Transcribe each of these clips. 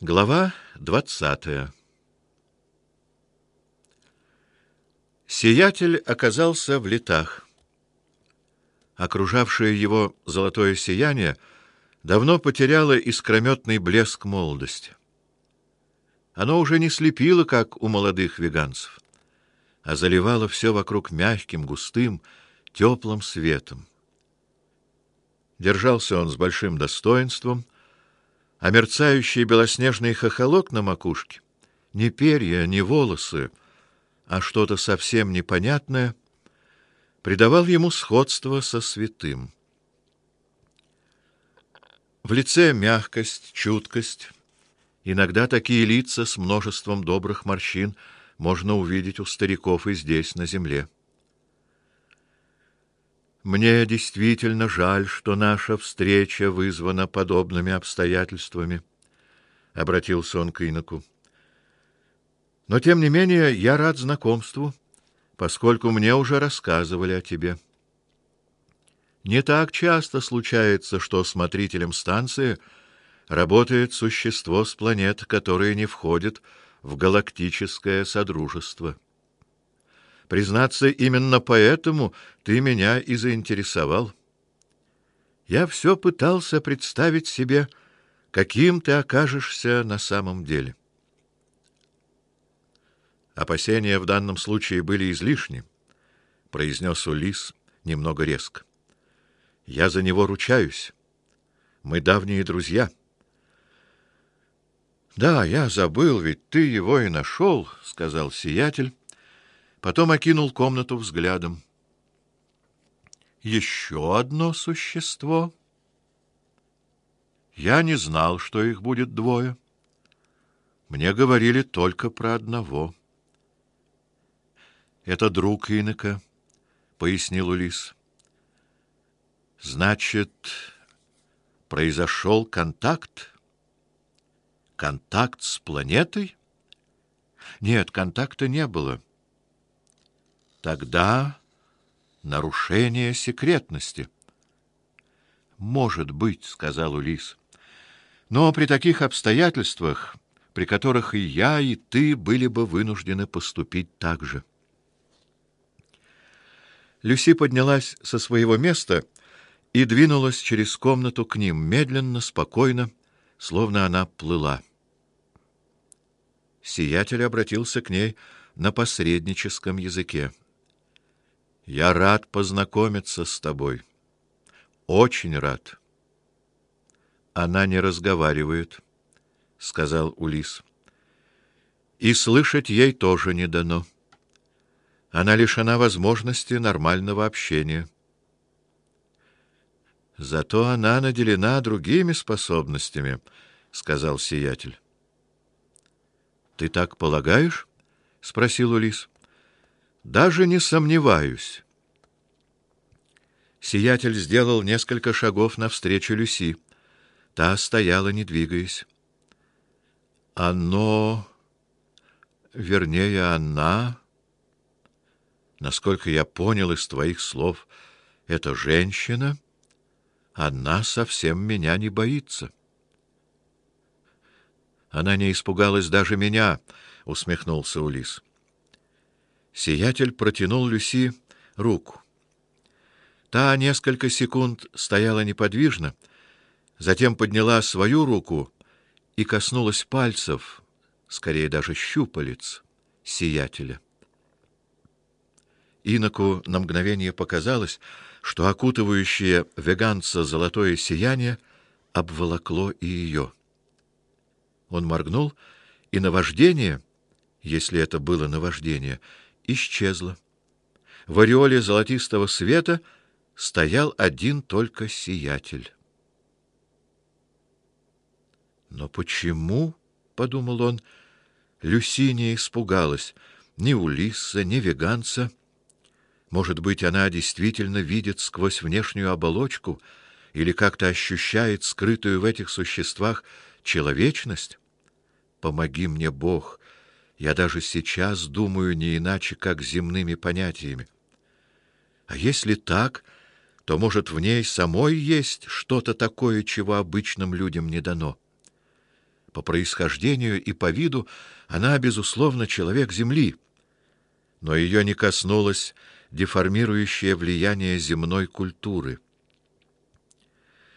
Глава двадцатая. Сиятель оказался в летах. Окружавшее его золотое сияние давно потеряло искрометный блеск молодости. Оно уже не слепило, как у молодых веганцев, а заливало все вокруг мягким, густым, теплым светом. Держался он с большим достоинством — а мерцающий белоснежный хохолок на макушке — не перья, не волосы, а что-то совсем непонятное — придавал ему сходство со святым. В лице мягкость, чуткость. Иногда такие лица с множеством добрых морщин можно увидеть у стариков и здесь, на земле. Мне действительно жаль, что наша встреча вызвана подобными обстоятельствами, обратился он к иноку. Но тем не менее я рад знакомству, поскольку мне уже рассказывали о тебе. Не так часто случается, что смотрителем станции работает существо с планет, которые не входят в галактическое содружество. Признаться, именно поэтому ты меня и заинтересовал. Я все пытался представить себе, каким ты окажешься на самом деле. Опасения в данном случае были излишни, произнес Улис немного резко. Я за него ручаюсь. Мы давние друзья. Да, я забыл, ведь ты его и нашел, сказал сиятель потом окинул комнату взглядом. Еще одно существо. Я не знал, что их будет двое. Мне говорили только про одного. Это друг Инока, пояснил Улис. Значит, произошел контакт? Контакт с планетой? Нет, контакта не было. Тогда нарушение секретности. Может быть, сказал Улис. Но при таких обстоятельствах, при которых и я, и ты были бы вынуждены поступить так же. Люси поднялась со своего места и двинулась через комнату к ним, медленно, спокойно, словно она плыла. Сиятель обратился к ней на посредническом языке. Я рад познакомиться с тобой. Очень рад. Она не разговаривает, сказал Улис. И слышать ей тоже не дано. Она лишена возможности нормального общения. Зато она наделена другими способностями, сказал сиятель. Ты так полагаешь? спросил Улис. Даже не сомневаюсь. Сиятель сделал несколько шагов навстречу Люси. Та стояла, не двигаясь. Оно, вернее, она, насколько я понял из твоих слов, эта женщина, она совсем меня не боится. Она не испугалась даже меня, усмехнулся Улис. Сиятель протянул Люси руку. Та несколько секунд стояла неподвижно, затем подняла свою руку и коснулась пальцев, скорее даже щупалец сиятеля. Иноку на мгновение показалось, что окутывающее веганца золотое сияние обволокло и ее. Он моргнул, и наваждение, если это было наваждение, исчезла. В ореоле золотистого света стоял один только сиятель. Но почему, подумал он, Люси не испугалась ни Улисса, ни веганца? Может быть, она действительно видит сквозь внешнюю оболочку или как-то ощущает скрытую в этих существах человечность? Помоги мне, Бог, я даже сейчас думаю не иначе, как земными понятиями. А если так, то может в ней самой есть что-то такое, чего обычным людям не дано. По происхождению и по виду она безусловно человек земли, но ее не коснулось деформирующее влияние земной культуры.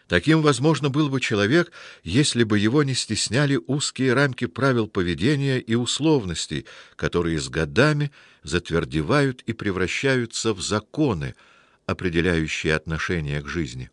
Таким, возможно, был бы человек, если бы его не стесняли узкие рамки правил поведения и условностей, которые с годами затвердевают и превращаются в законы, определяющие отношение к жизни.